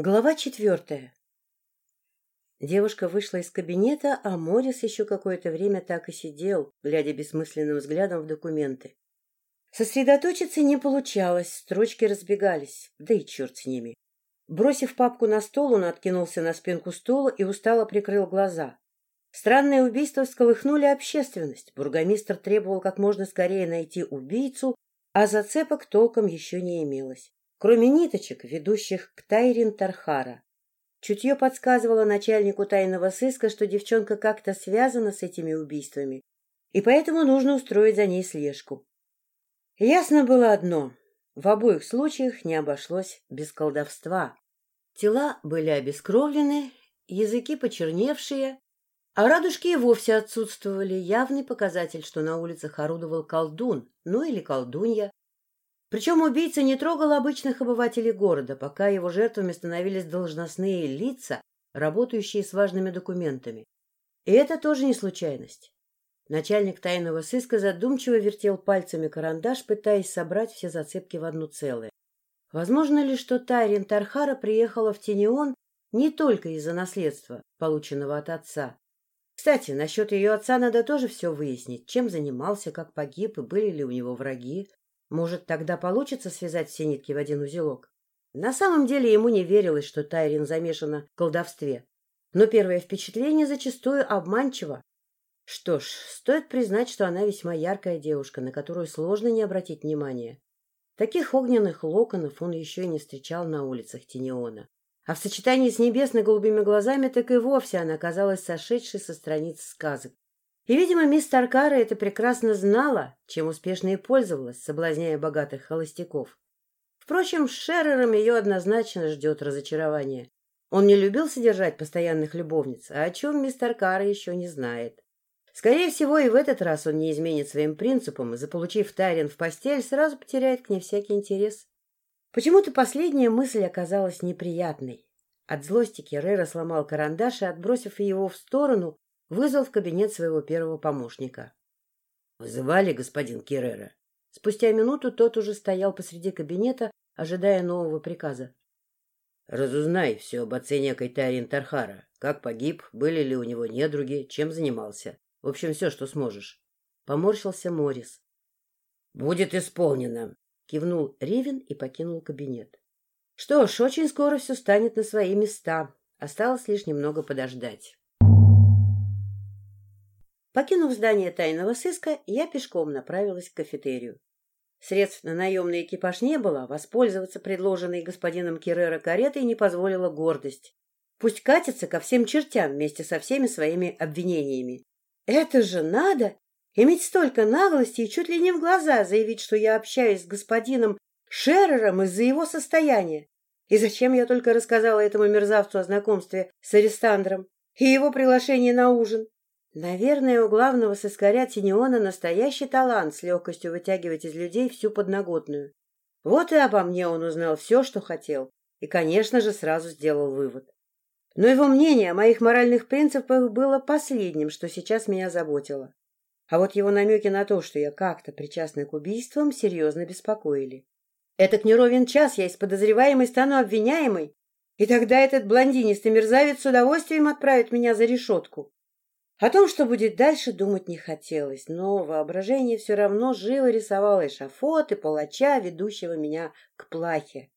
Глава четвертая. Девушка вышла из кабинета, а Морис еще какое-то время так и сидел, глядя бессмысленным взглядом в документы. Сосредоточиться не получалось, строчки разбегались, да и черт с ними. Бросив папку на стол, он откинулся на спинку стула и устало прикрыл глаза. Странное убийство всколыхнули общественность. Бургомистр требовал как можно скорее найти убийцу, а зацепок толком еще не имелось кроме ниточек, ведущих к Тайрин Тархара. Чутье подсказывало начальнику тайного сыска, что девчонка как-то связана с этими убийствами, и поэтому нужно устроить за ней слежку. Ясно было одно — в обоих случаях не обошлось без колдовства. Тела были обескровлены, языки почерневшие, а радужки и вовсе отсутствовали, явный показатель, что на улицах орудовал колдун, ну или колдунья, причем убийца не трогал обычных обывателей города, пока его жертвами становились должностные лица, работающие с важными документами. И это тоже не случайность. Начальник тайного сыска задумчиво вертел пальцами карандаш, пытаясь собрать все зацепки в одну целое. Возможно ли, что Тайрин Тархара приехала в Тенион не только из-за наследства, полученного от отца? Кстати, насчет ее отца надо тоже все выяснить, чем занимался, как погиб и были ли у него враги. Может, тогда получится связать все нитки в один узелок? На самом деле ему не верилось, что Тайрин замешана в колдовстве. Но первое впечатление зачастую обманчиво. Что ж, стоит признать, что она весьма яркая девушка, на которую сложно не обратить внимания. Таких огненных локонов он еще и не встречал на улицах Тинеона. А в сочетании с небесно-голубыми глазами так и вовсе она казалась сошедшей со страниц сказок. И, видимо, мисс Таркара это прекрасно знала, чем успешно и пользовалась, соблазняя богатых холостяков. Впрочем, с Шеррером ее однозначно ждет разочарование. Он не любил содержать постоянных любовниц, а о чем мисс Таркара еще не знает. Скорее всего, и в этот раз он не изменит своим принципам и, заполучив Тайрин в постель, сразу потеряет к ней всякий интерес. Почему-то последняя мысль оказалась неприятной. От злости Керрера сломал карандаш и, отбросив его в сторону, вызвал в кабинет своего первого помощника. — Вызывали, господин Керрера? Спустя минуту тот уже стоял посреди кабинета, ожидая нового приказа. — Разузнай все об отце некой Тарин Тархара. Как погиб, были ли у него недруги, чем занимался. В общем, все, что сможешь. Поморщился Морис. Будет исполнено, — кивнул Ривен и покинул кабинет. Что ж, очень скоро все станет на свои места. Осталось лишь немного подождать. Покинув здание тайного сыска, я пешком направилась к кафетерию. Средств на наемный экипаж не было, воспользоваться предложенной господином Керрера каретой не позволила гордость. Пусть катится ко всем чертям вместе со всеми своими обвинениями. Это же надо! Иметь столько наглости и чуть ли не в глаза заявить, что я общаюсь с господином Шеррером из-за его состояния. И зачем я только рассказала этому мерзавцу о знакомстве с Арестандром и его приглашении на ужин? Наверное, у главного соскаря Тинеона настоящий талант с легкостью вытягивать из людей всю подноготную. Вот и обо мне он узнал все, что хотел, и, конечно же, сразу сделал вывод. Но его мнение о моих моральных принципах было последним, что сейчас меня заботило. А вот его намеки на то, что я как-то причастна к убийствам, серьезно беспокоили. Этак не ровен час я из подозреваемой стану обвиняемой, и тогда этот блондинистый мерзавец с удовольствием отправит меня за решетку. О том, что будет дальше, думать не хотелось, но воображение все равно живо рисовало эшафот и палача, ведущего меня к плахе.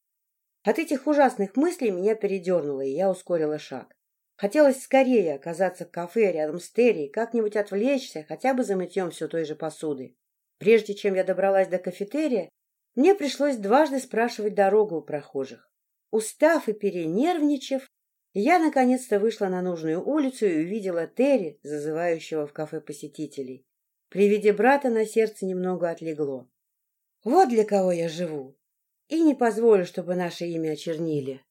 От этих ужасных мыслей меня передернуло, и я ускорила шаг. Хотелось скорее оказаться в кафе рядом с Терри, как-нибудь отвлечься, хотя бы за мытьем все той же посуды. Прежде чем я добралась до кафетерия, мне пришлось дважды спрашивать дорогу у прохожих. Устав и перенервничав, я наконец-то вышла на нужную улицу и увидела Терри, зазывающего в кафе посетителей. При виде брата на сердце немного отлегло. Вот для кого я живу. И не позволю, чтобы наше имя очернили.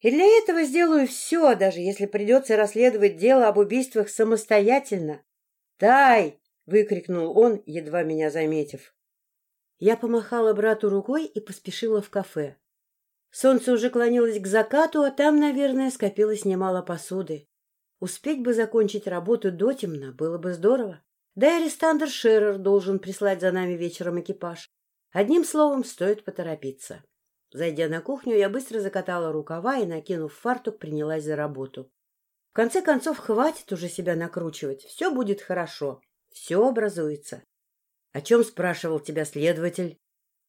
И для этого сделаю все, даже если придется расследовать дело об убийствах самостоятельно. «Тай!» — выкрикнул он, едва меня заметив. Я помахала брату рукой и поспешила в кафе. Солнце уже клонилось к закату, а там, наверное, скопилось немало посуды. Успеть бы закончить работу дотемно было бы здорово. Да и Арестандр Шеррер должен прислать за нами вечером экипаж. Одним словом, стоит поторопиться. Зайдя на кухню, я быстро закатала рукава и, накинув фартук, принялась за работу. В конце концов, хватит уже себя накручивать. Все будет хорошо. Все образуется. — О чем спрашивал тебя следователь?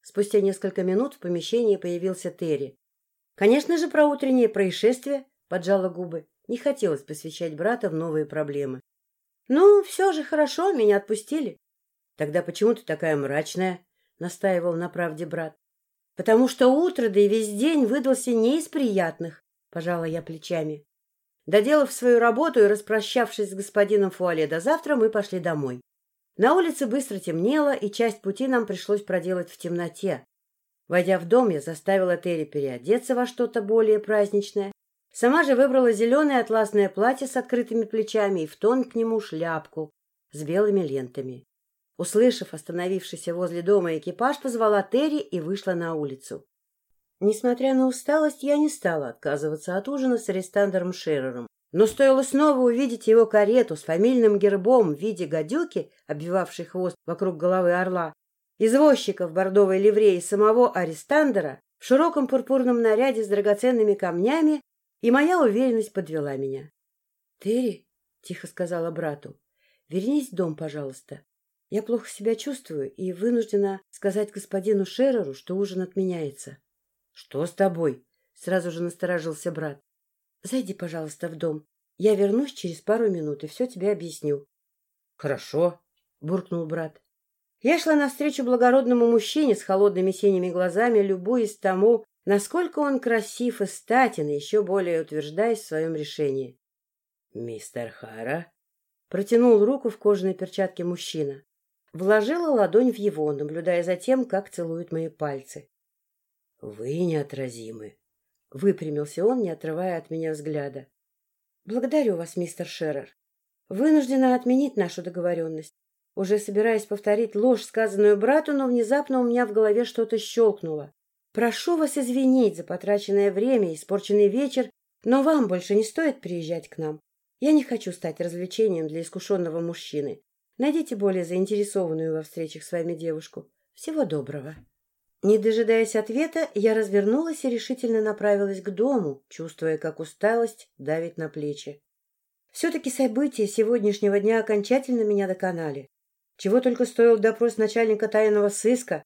Спустя несколько минут в помещении появился Терри. — Конечно же, про утреннее происшествие, — поджала губы. Не хотелось посвящать брата в новые проблемы. — Ну, все же хорошо, меня отпустили. — Тогда почему ты такая мрачная? — настаивал на правде брат. — Потому что утро, да и весь день выдался не из приятных, — пожала я плечами. Доделав свою работу и распрощавшись с господином Фуале до завтра, мы пошли домой. На улице быстро темнело, и часть пути нам пришлось проделать в темноте. Войдя в дом, я заставила Терри переодеться во что-то более праздничное. Сама же выбрала зеленое атласное платье с открытыми плечами и в тон к нему шляпку с белыми лентами. Услышав остановившийся возле дома экипаж, позвала Терри и вышла на улицу. Несмотря на усталость, я не стала отказываться от ужина с арестандером Шерером. Но стоило снова увидеть его карету с фамильным гербом в виде гадюки, обвивавшей хвост вокруг головы орла, извозчика в бордовой ливреи самого арестандера в широком пурпурном наряде с драгоценными камнями, и моя уверенность подвела меня. — Терри, — тихо сказала брату, — вернись в дом, пожалуйста. Я плохо себя чувствую и вынуждена сказать господину Шереру, что ужин отменяется. Что с тобой? Сразу же насторожился брат. Зайди, пожалуйста, в дом. Я вернусь через пару минут и все тебе объясню. Хорошо, буркнул брат. Я шла навстречу благородному мужчине с холодными синими глазами, любуясь тому, насколько он красив и статен, еще более утверждаясь в своем решении. — Мистер Хара? — протянул руку в кожаной перчатке мужчина. Вложила ладонь в его, наблюдая за тем, как целуют мои пальцы. — Вы неотразимы. Выпрямился он, не отрывая от меня взгляда. — Благодарю вас, мистер Шерер. Вынуждена отменить нашу договоренность. Уже собираясь повторить ложь, сказанную брату, но внезапно у меня в голове что-то щелкнуло. Прошу вас извинить за потраченное время и испорченный вечер, но вам больше не стоит приезжать к нам. Я не хочу стать развлечением для искушенного мужчины. Найдите более заинтересованную во встречах с вами девушку. Всего доброго. Не дожидаясь ответа, я развернулась и решительно направилась к дому, чувствуя, как усталость давит на плечи. Все-таки события сегодняшнего дня окончательно меня доконали. Чего только стоил допрос начальника тайного сыска.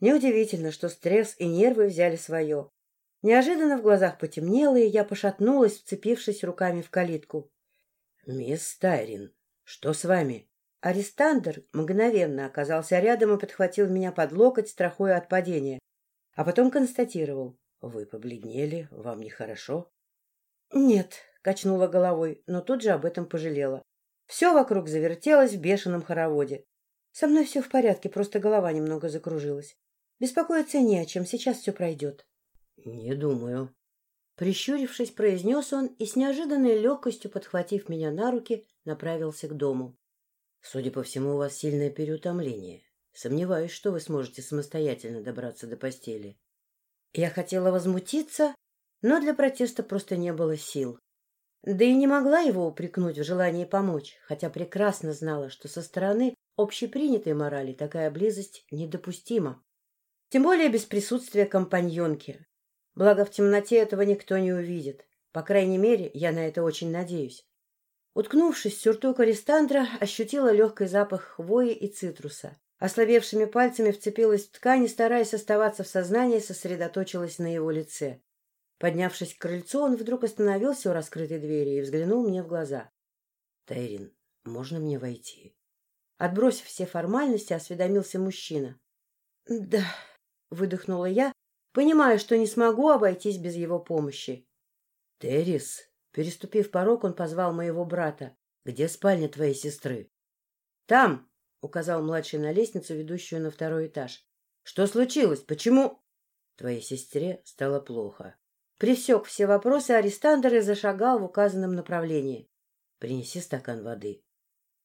Неудивительно, что стресс и нервы взяли свое. Неожиданно в глазах потемнело, и я пошатнулась, вцепившись руками в калитку. — Мисс Тайрин, что с вами? Арестандр мгновенно оказался рядом и подхватил меня под локоть, страхуя от падения. А потом констатировал. — Вы побледнели, вам нехорошо? — Нет, — качнула головой, но тут же об этом пожалела. Все вокруг завертелось в бешеном хороводе. Со мной все в порядке, просто голова немного закружилась. Беспокоиться не о чем, сейчас все пройдет. — Не думаю. Прищурившись, произнес он и с неожиданной легкостью, подхватив меня на руки, направился к дому. Судя по всему, у вас сильное переутомление. Сомневаюсь, что вы сможете самостоятельно добраться до постели. Я хотела возмутиться, но для протеста просто не было сил. Да и не могла его упрекнуть в желании помочь, хотя прекрасно знала, что со стороны общепринятой морали такая близость недопустима. Тем более без присутствия компаньонки. Благо, в темноте этого никто не увидит. По крайней мере, я на это очень надеюсь. Уткнувшись в сюртук арестандра, ощутила легкий запах хвои и цитруса. Ослабевшими пальцами вцепилась в ткань и, стараясь оставаться в сознании, сосредоточилась на его лице. Поднявшись к крыльцу, он вдруг остановился у раскрытой двери и взглянул мне в глаза. — Тайрин, можно мне войти? Отбросив все формальности, осведомился мужчина. — Да, — выдохнула я, понимая, что не смогу обойтись без его помощи. — Террис, Переступив порог, он позвал моего брата. — Где спальня твоей сестры? — Там, — указал младший на лестницу, ведущую на второй этаж. — Что случилось? Почему? — Твоей сестре стало плохо. Присек все вопросы арестандр и зашагал в указанном направлении. — Принеси стакан воды.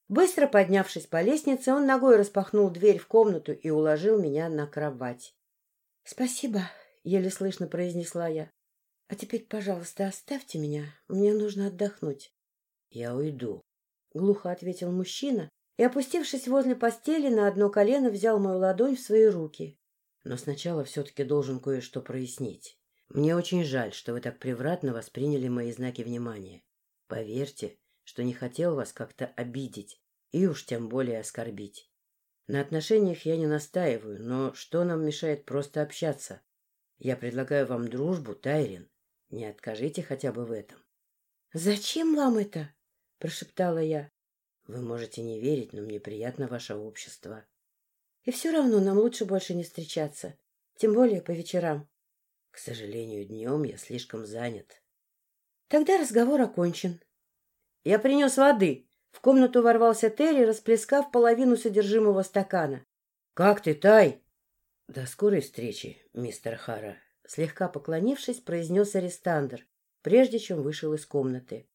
Быстро поднявшись по лестнице, он ногой распахнул дверь в комнату и уложил меня на кровать. — Спасибо, — еле слышно произнесла я. А теперь, пожалуйста, оставьте меня. Мне нужно отдохнуть. — Я уйду, — глухо ответил мужчина и, опустившись возле постели, на одно колено взял мою ладонь в свои руки. Но сначала все-таки должен кое-что прояснить. Мне очень жаль, что вы так превратно восприняли мои знаки внимания. Поверьте, что не хотел вас как-то обидеть и уж тем более оскорбить. На отношениях я не настаиваю, но что нам мешает просто общаться? Я предлагаю вам дружбу, Тайрин. Не откажите хотя бы в этом. — Зачем вам это? — прошептала я. — Вы можете не верить, но мне приятно ваше общество. — И все равно нам лучше больше не встречаться, тем более по вечерам. — К сожалению, днем я слишком занят. — Тогда разговор окончен. — Я принес воды. В комнату ворвался Терри, расплескав половину содержимого стакана. — Как ты, Тай? — До скорой встречи, мистер Хара. Слегка поклонившись, произнес арестандр, прежде чем вышел из комнаты.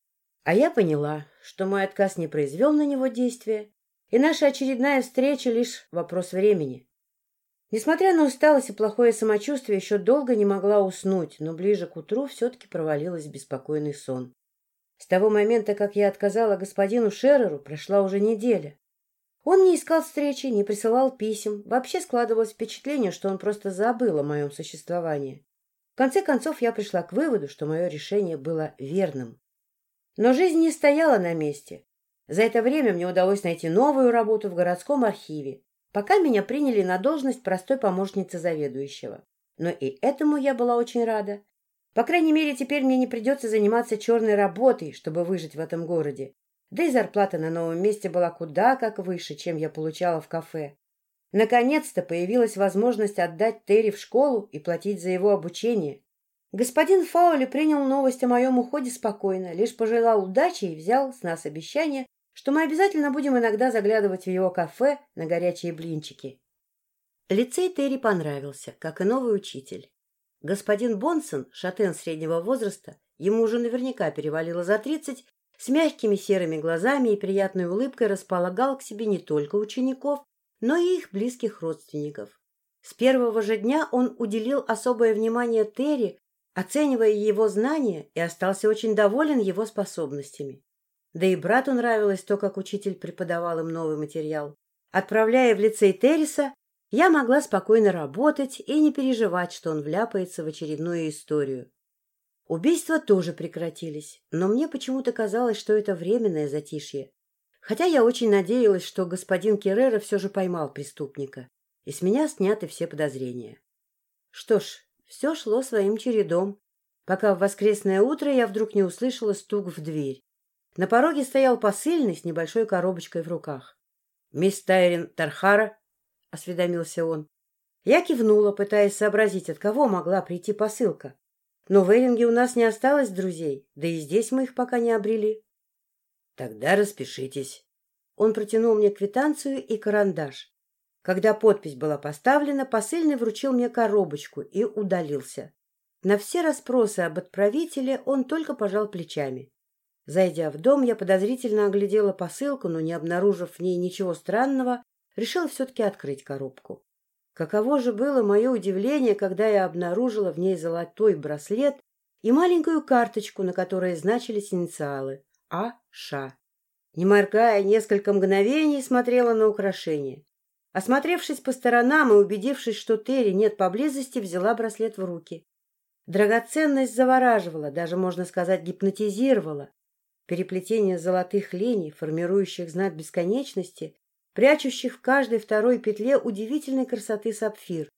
А я поняла, что мой отказ не произвел на него действия, и наша очередная встреча — лишь вопрос времени. Несмотря на усталость и плохое самочувствие, еще долго не могла уснуть, но ближе к утру все-таки провалилась в беспокойный сон. С того момента, как я отказала господину Шереру, прошла уже неделя. Он не искал встречи, не присылал писем. Вообще складывалось впечатление, что он просто забыл о моем существовании. В конце концов, я пришла к выводу, что мое решение было верным. Но жизнь не стояла на месте. За это время мне удалось найти новую работу в городском архиве, пока меня приняли на должность простой помощницы заведующего. Но и этому я была очень рада. По крайней мере, теперь мне не придется заниматься черной работой, чтобы выжить в этом городе. Да и зарплата на новом месте была куда как выше, чем я получала в кафе. Наконец-то появилась возможность отдать Терри в школу и платить за его обучение. Господин Фаули принял новость о моем уходе спокойно, лишь пожелал удачи и взял с нас обещание, что мы обязательно будем иногда заглядывать в его кафе на горячие блинчики. Лицей Терри понравился, как и новый учитель. Господин Бонсон, шатен среднего возраста, ему уже наверняка перевалило за тридцать, с мягкими серыми глазами и приятной улыбкой располагал к себе не только учеников, но и их близких родственников. С первого же дня он уделил особое внимание Терри, оценивая его знания, и остался очень доволен его способностями. Да и брату нравилось то, как учитель преподавал им новый материал. Отправляя в лицей Терриса, я могла спокойно работать и не переживать, что он вляпается в очередную историю. Убийства тоже прекратились, но мне почему-то казалось, что это временное затишье. Хотя я очень надеялась, что господин Керрера все же поймал преступника, и с меня сняты все подозрения. Что ж, все шло своим чередом, пока в воскресное утро я вдруг не услышала стук в дверь. На пороге стоял посыльный с небольшой коробочкой в руках. — Мисс Тайрин Тархара — осведомился он. Я кивнула, пытаясь сообразить, от кого могла прийти посылка. Но в Эринге у нас не осталось друзей, да и здесь мы их пока не обрели. — Тогда распишитесь. Он протянул мне квитанцию и карандаш. Когда подпись была поставлена, посыльный вручил мне коробочку и удалился. На все расспросы об отправителе он только пожал плечами. Зайдя в дом, я подозрительно оглядела посылку, но, не обнаружив в ней ничего странного, решила все-таки открыть коробку. Каково же было мое удивление, когда я обнаружила в ней золотой браслет и маленькую карточку, на которой значились инициалы А. Ш. Не моргая, несколько мгновений смотрела на украшение. Осмотревшись по сторонам и убедившись, что Терри нет поблизости, взяла браслет в руки. Драгоценность завораживала, даже, можно сказать, гипнотизировала. Переплетение золотых линий, формирующих знак бесконечности, прячущих в каждой второй петле удивительной красоты сапфир.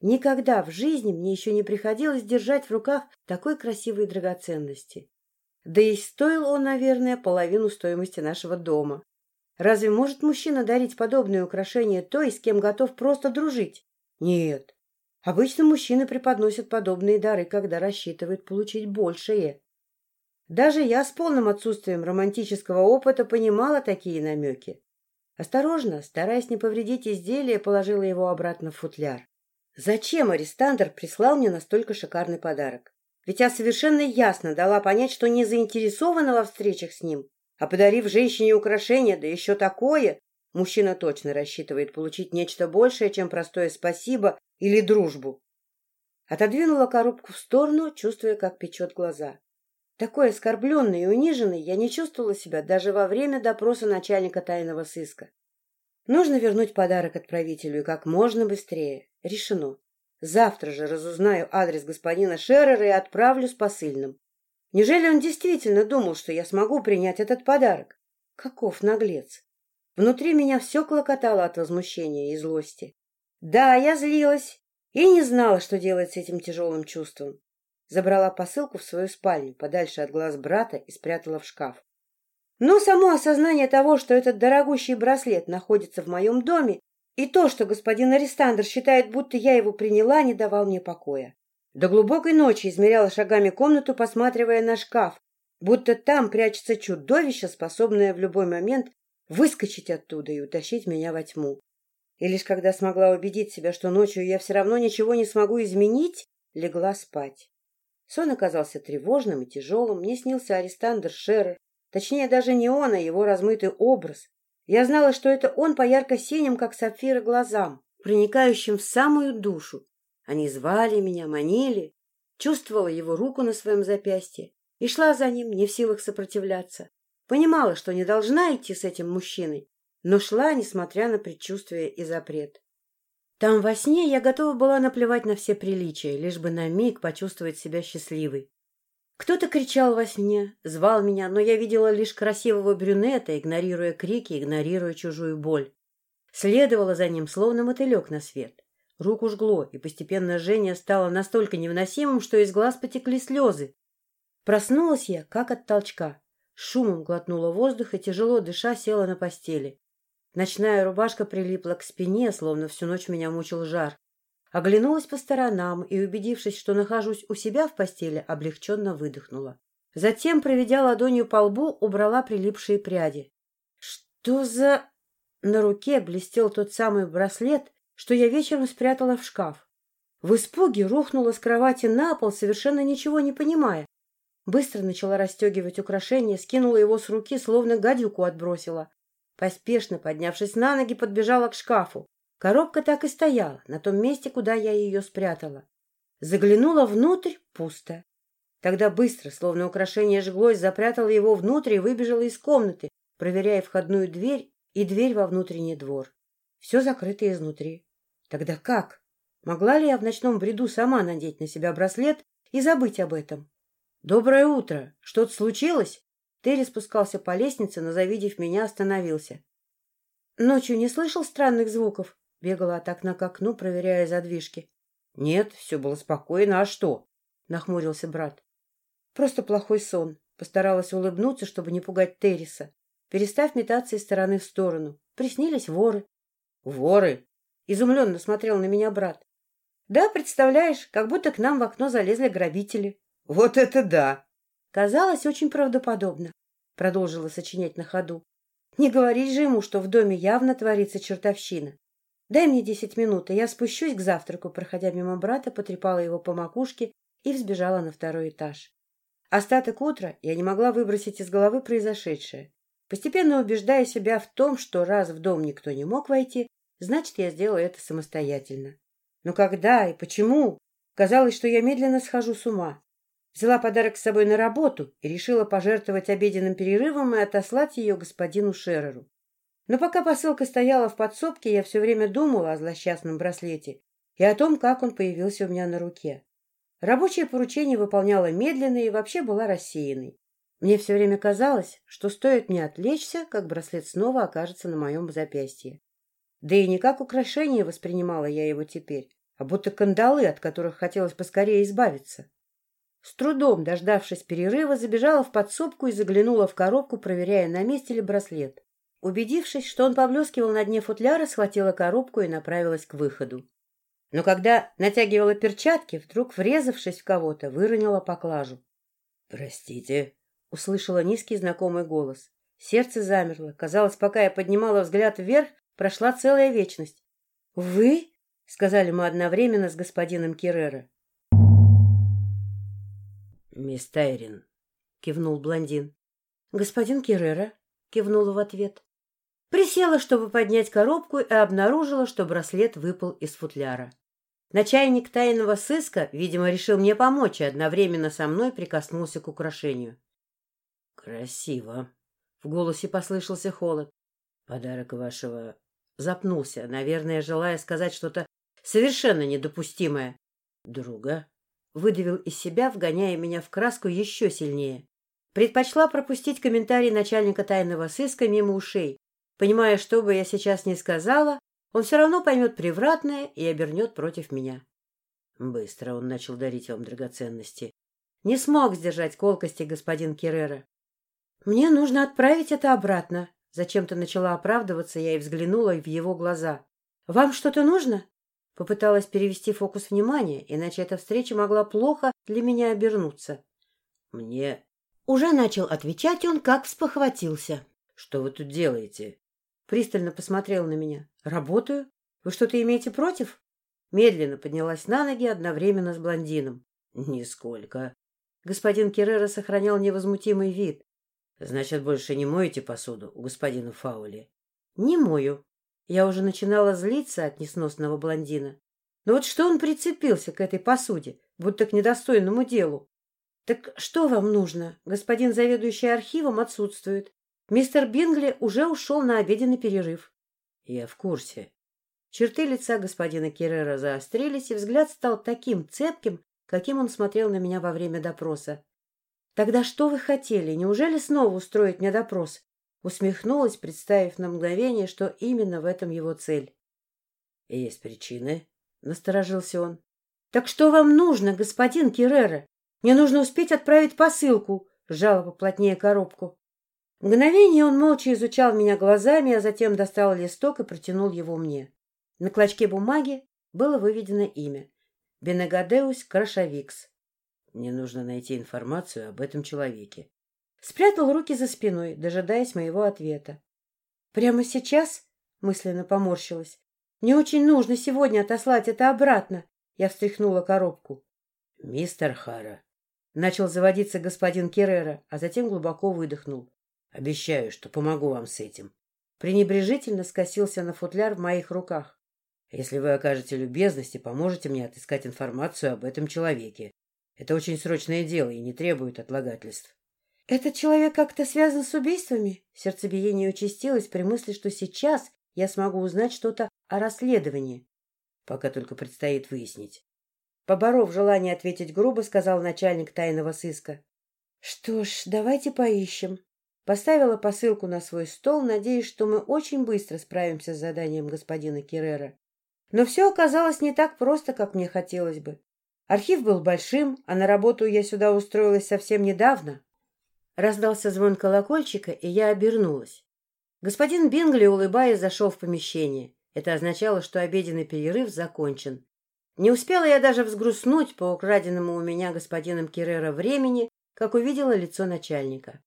Никогда в жизни мне еще не приходилось держать в руках такой красивой драгоценности. Да и стоил он, наверное, половину стоимости нашего дома. Разве может мужчина дарить подобные украшения той, с кем готов просто дружить? Нет. Обычно мужчины преподносят подобные дары, когда рассчитывают получить большее. Даже я с полным отсутствием романтического опыта понимала такие намеки. Осторожно, стараясь не повредить изделие, положила его обратно в футляр. Зачем арестандр прислал мне настолько шикарный подарок? Ведь я совершенно ясно дала понять, что не заинтересована во встречах с ним. А подарив женщине украшение, да еще такое, мужчина точно рассчитывает получить нечто большее, чем простое спасибо или дружбу. Отодвинула коробку в сторону, чувствуя, как печет глаза. Такой оскорбленной и униженной я не чувствовала себя даже во время допроса начальника тайного сыска. Нужно вернуть подарок отправителю и как можно быстрее. Решено. Завтра же разузнаю адрес господина Шеррера и отправлю с посыльным. Неужели он действительно думал, что я смогу принять этот подарок? Каков наглец! Внутри меня все клокотало от возмущения и злости. Да, я злилась и не знала, что делать с этим тяжелым чувством. Забрала посылку в свою спальню, подальше от глаз брата, и спрятала в шкаф. Но само осознание того, что этот дорогущий браслет находится в моем доме, и то, что господин Арестандр считает, будто я его приняла, не давал мне покоя. До глубокой ночи измеряла шагами комнату, посматривая на шкаф, будто там прячется чудовище, способное в любой момент выскочить оттуда и утащить меня во тьму. И лишь когда смогла убедить себя, что ночью я все равно ничего не смогу изменить, легла спать. Сон оказался тревожным и тяжелым. Мне снился Арестандр Шерер. Точнее, даже не он, а его размытый образ. Я знала, что это он по ярко-синим, как сапфиры, глазам, проникающим в самую душу. Они звали меня, манили. Чувствовала его руку на своем запястье и шла за ним, не в силах сопротивляться. Понимала, что не должна идти с этим мужчиной, но шла, несмотря на предчувствие и запрет. Там во сне я готова была наплевать на все приличия, лишь бы на миг почувствовать себя счастливой. Кто-то кричал во сне, звал меня, но я видела лишь красивого брюнета, игнорируя крики, игнорируя чужую боль. Следовала за ним, словно мотылек на свет. Руку жгло, и постепенно жжение стало настолько невыносимым, что из глаз потекли слезы. Проснулась я, как от толчка. Шумом глотнула воздух и, тяжело дыша, села на постели. Ночная рубашка прилипла к спине, словно всю ночь меня мучил жар. Оглянулась по сторонам и, убедившись, что нахожусь у себя в постели, облегченно выдохнула. Затем, проведя ладонью по лбу, убрала прилипшие пряди. Что за... На руке блестел тот самый браслет, что я вечером спрятала в шкаф. В испуге рухнула с кровати на пол, совершенно ничего не понимая. Быстро начала расстегивать украшение, скинула его с руки, словно гадюку отбросила. Поспешно, поднявшись на ноги, подбежала к шкафу. Коробка так и стояла, на том месте, куда я ее спрятала. Заглянула внутрь — пусто. Тогда быстро, словно украшение жглось, запрятала его внутрь и выбежала из комнаты, проверяя входную дверь и дверь во внутренний двор. Все закрыто изнутри. Тогда как? Могла ли я в ночном бреду сама надеть на себя браслет и забыть об этом? «Доброе утро! Что-то случилось?» Терри спускался по лестнице, но, завидев меня, остановился. «Ночью не слышал странных звуков?» Бегала от окна к окну, проверяя задвижки. «Нет, все было спокойно. А что?» — нахмурился брат. «Просто плохой сон». Постаралась улыбнуться, чтобы не пугать Терриса. Перестав метаться из стороны в сторону. Приснились воры. «Воры?» — изумленно смотрел на меня брат. «Да, представляешь, как будто к нам в окно залезли грабители». Вот это да! Казалось очень правдоподобно, продолжила сочинять на ходу. Не говорить же ему, что в доме явно творится чертовщина. Дай мне десять минут, и я спущусь к завтраку, проходя мимо брата, потрепала его по макушке и взбежала на второй этаж. Остаток утра я не могла выбросить из головы произошедшее. Постепенно убеждая себя в том, что раз в дом никто не мог войти, значит, я сделала это самостоятельно. Но когда и почему? Казалось, что я медленно схожу с ума. Взяла подарок с собой на работу и решила пожертвовать обеденным перерывом и отослать ее господину Шереру. Но пока посылка стояла в подсобке, я все время думала о злосчастном браслете и о том, как он появился у меня на руке. Рабочее поручение выполняла медленно и вообще была рассеянной. Мне все время казалось, что стоит мне отвлечься, как браслет снова окажется на моем запястье. Да и не как украшение воспринимала я его теперь, а будто кандалы, от которых хотелось поскорее избавиться. С трудом, дождавшись перерыва, забежала в подсобку и заглянула в коробку, проверяя, на месте ли браслет. Убедившись, что он поблескивал на дне футляра, схватила коробку и направилась к выходу. Но когда натягивала перчатки, вдруг, врезавшись в кого-то, выронила поклажу. — Простите, — услышала низкий знакомый голос. Сердце замерло. Казалось, пока я поднимала взгляд вверх, прошла целая вечность. — Вы? — сказали мы одновременно с господином Керрера. «Мисс Тайрин», — кивнул блондин. «Господин Керрера», — кивнула в ответ. Присела, чтобы поднять коробку, и обнаружила, что браслет выпал из футляра. Начальник тайного сыска, видимо, решил мне помочь и одновременно со мной прикоснулся к украшению. «Красиво!» — в голосе послышался холод. «Подарок вашего...» Запнулся, наверное, желая сказать что-то Совершенно недопустимое. Друга выдавил из себя, вгоняя меня в краску еще сильнее. Предпочла пропустить комментарий начальника тайного сыска мимо ушей, понимая, что бы я сейчас ни сказала, он все равно поймет превратное и обернет против меня. Быстро он начал дарить вам драгоценности. Не смог сдержать колкости господин Керрера. «Мне нужно отправить это обратно», — зачем-то начала оправдываться я и взглянула в его глаза. «Вам что-то нужно?» Попыталась перевести фокус внимания, иначе эта встреча могла плохо для меня обернуться. «Мне...» Уже начал отвечать он, как вспохватился. «Что вы тут делаете?» Пристально посмотрел на меня. «Работаю? Вы что-то имеете против?» Медленно поднялась на ноги одновременно с блондином. «Нисколько». Господин Керрера сохранял невозмутимый вид. Значит, больше не моете посуду у господина Фаули? Не мою. Я уже начинала злиться от несносного блондина. Но вот что он прицепился к этой посуде, будто к недостойному делу? Так что вам нужно? Господин заведующий архивом отсутствует. Мистер Бингли уже ушел на обеденный перерыв. Я в курсе. Черты лица господина Керрера заострились, и взгляд стал таким цепким, каким он смотрел на меня во время допроса. Тогда что вы хотели? Неужели снова устроить мне допрос? Усмехнулась, представив на мгновение, что именно в этом его цель. — Есть причины, — насторожился он. — Так что вам нужно, господин Керрера? Мне нужно успеть отправить посылку, — сжала поплотнее коробку. Мгновение он молча изучал меня глазами, а затем достал листок и протянул его мне. На клочке бумаги было выведено имя — Бенегадеус Крашавикс. Мне нужно найти информацию об этом человеке. Спрятал руки за спиной, дожидаясь моего ответа. Прямо сейчас? Мысленно поморщилась. Мне очень нужно сегодня отослать это обратно. Я встряхнула коробку. Мистер Хара. Начал заводиться господин Керрера, а затем глубоко выдохнул. Обещаю, что помогу вам с этим. Пренебрежительно скосился на футляр в моих руках. Если вы окажете любезность и поможете мне отыскать информацию об этом человеке. Это очень срочное дело и не требует отлагательств. «Этот человек как-то связан с убийствами?» Сердцебиение участилось при мысли, что сейчас я смогу узнать что-то о расследовании. Пока только предстоит выяснить. Поборов желание ответить грубо, сказал начальник тайного сыска. «Что ж, давайте поищем». Поставила посылку на свой стол, надеясь, что мы очень быстро справимся с заданием господина Керрера. Но все оказалось не так просто, как мне хотелось бы. Архив был большим, а на работу я сюда устроилась совсем недавно. Раздался звон колокольчика, и я обернулась. Господин Бингли, улыбаясь, зашел в помещение. Это означало, что обеденный перерыв закончен. Не успела я даже взгрустнуть по украденному у меня господином Керрера времени, как увидела лицо начальника.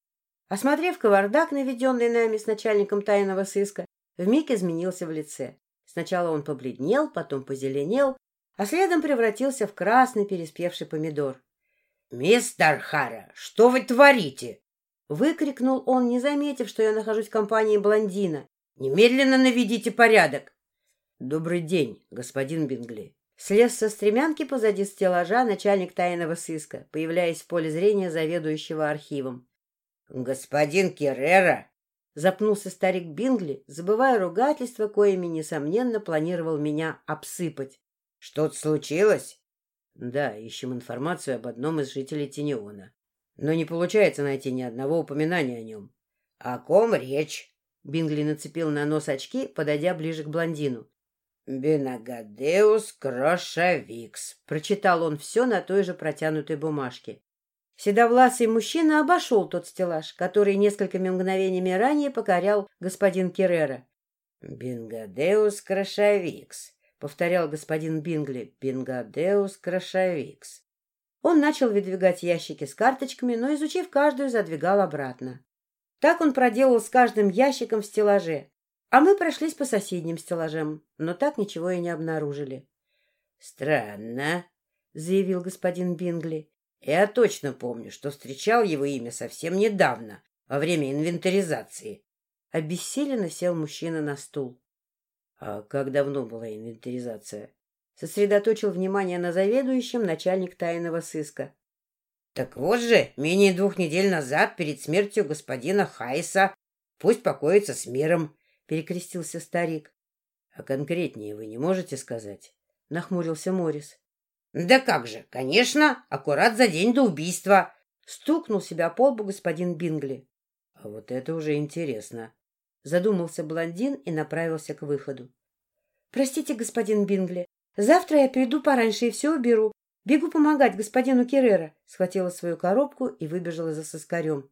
Осмотрев кавардак, наведенный нами с начальником тайного сыска, вмиг изменился в лице. Сначала он побледнел, потом позеленел, а следом превратился в красный переспевший помидор. — Мистер Хара, что вы творите? — выкрикнул он, не заметив, что я нахожусь в компании блондина. — Немедленно наведите порядок. — Добрый день, господин Бингли. Слез со стремянки позади стеллажа начальник тайного сыска, появляясь в поле зрения заведующего архивом. — Господин Керрера! — запнулся старик Бингли, забывая ругательство, коими, несомненно, планировал меня обсыпать. Что-то случилось? Да, ищем информацию об одном из жителей Тинеона. Но не получается найти ни одного упоминания о нем. О ком речь? Бингли нацепил на нос очки, подойдя ближе к блондину. «Бенагадеус Крошавикс», — прочитал он все на той же протянутой бумажке. Седовласый мужчина обошел тот стеллаж, который несколькими мгновениями ранее покорял господин Керрера. «Бенгадеус Крошавикс», повторял господин Бингли. Бингадеус Крашавикс. Он начал выдвигать ящики с карточками, но, изучив каждую, задвигал обратно. Так он проделал с каждым ящиком в стеллаже, а мы прошлись по соседним стеллажам, но так ничего и не обнаружили. — Странно, — заявил господин Бингли. — Я точно помню, что встречал его имя совсем недавно, во время инвентаризации. Обессиленно сел мужчина на стул. А как давно была инвентаризация? Сосредоточил внимание на заведующем начальник тайного сыска. Так вот же, менее двух недель назад, перед смертью господина Хайса, пусть покоится с миром, перекрестился старик. А конкретнее вы не можете сказать? нахмурился Морис. Да как же, конечно, аккурат за день до убийства. Стукнул себя по лбу господин Бингли. А вот это уже интересно. Задумался блондин и направился к выходу. Простите, господин Бингли, завтра я приду пораньше и все уберу. Бегу помогать господину Керрера. Схватила свою коробку и выбежала за соскарем.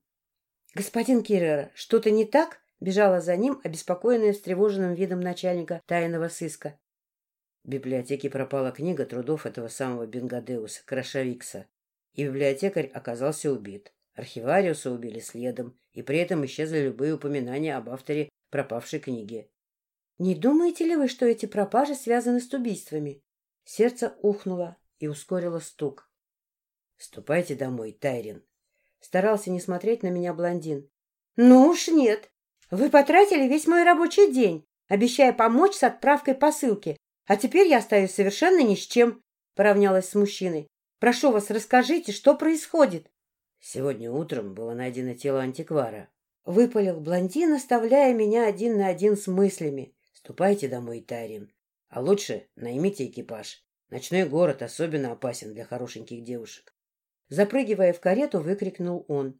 Господин Керрера, что-то не так? Бежала за ним, обеспокоенная встревоженным видом начальника тайного сыска. В библиотеке пропала книга трудов этого самого Бенгадеуса, Крашавикса, и библиотекарь оказался убит. Архивариуса убили следом, и при этом исчезли любые упоминания об авторе пропавшей книги. Не думаете ли вы, что эти пропажи связаны с убийствами? Сердце ухнуло и ускорило стук. Ступайте домой, Тайрин. Старался не смотреть на меня блондин. Ну уж нет. Вы потратили весь мой рабочий день, обещая помочь с отправкой посылки, а теперь я остаюсь совершенно ни с чем, поравнялась с мужчиной. Прошу вас, расскажите, что происходит. Сегодня утром было найдено тело антиквара. Выпалил блондин, оставляя меня один на один с мыслями. Ступайте домой, Тарин. А лучше наймите экипаж. Ночной город особенно опасен для хорошеньких девушек. Запрыгивая в карету, выкрикнул он.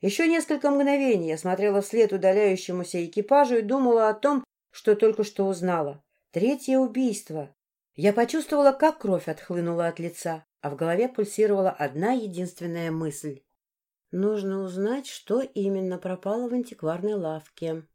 Еще несколько мгновений я смотрела вслед удаляющемуся экипажу и думала о том, что только что узнала. Третье убийство. Я почувствовала, как кровь отхлынула от лица, а в голове пульсировала одна единственная мысль. Нужно узнать, что именно пропало в антикварной лавке.